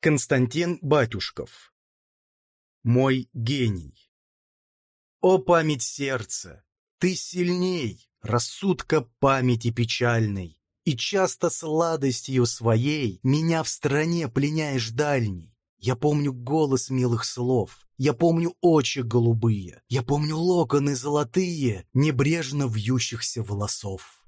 Константин Батюшков Мой гений О память сердца, ты сильней Рассудка памяти печальной, И часто сладостью своей Меня в стране пленяешь дальней. Я помню голос милых слов, Я помню очи голубые, Я помню локоны золотые Небрежно вьющихся волосов.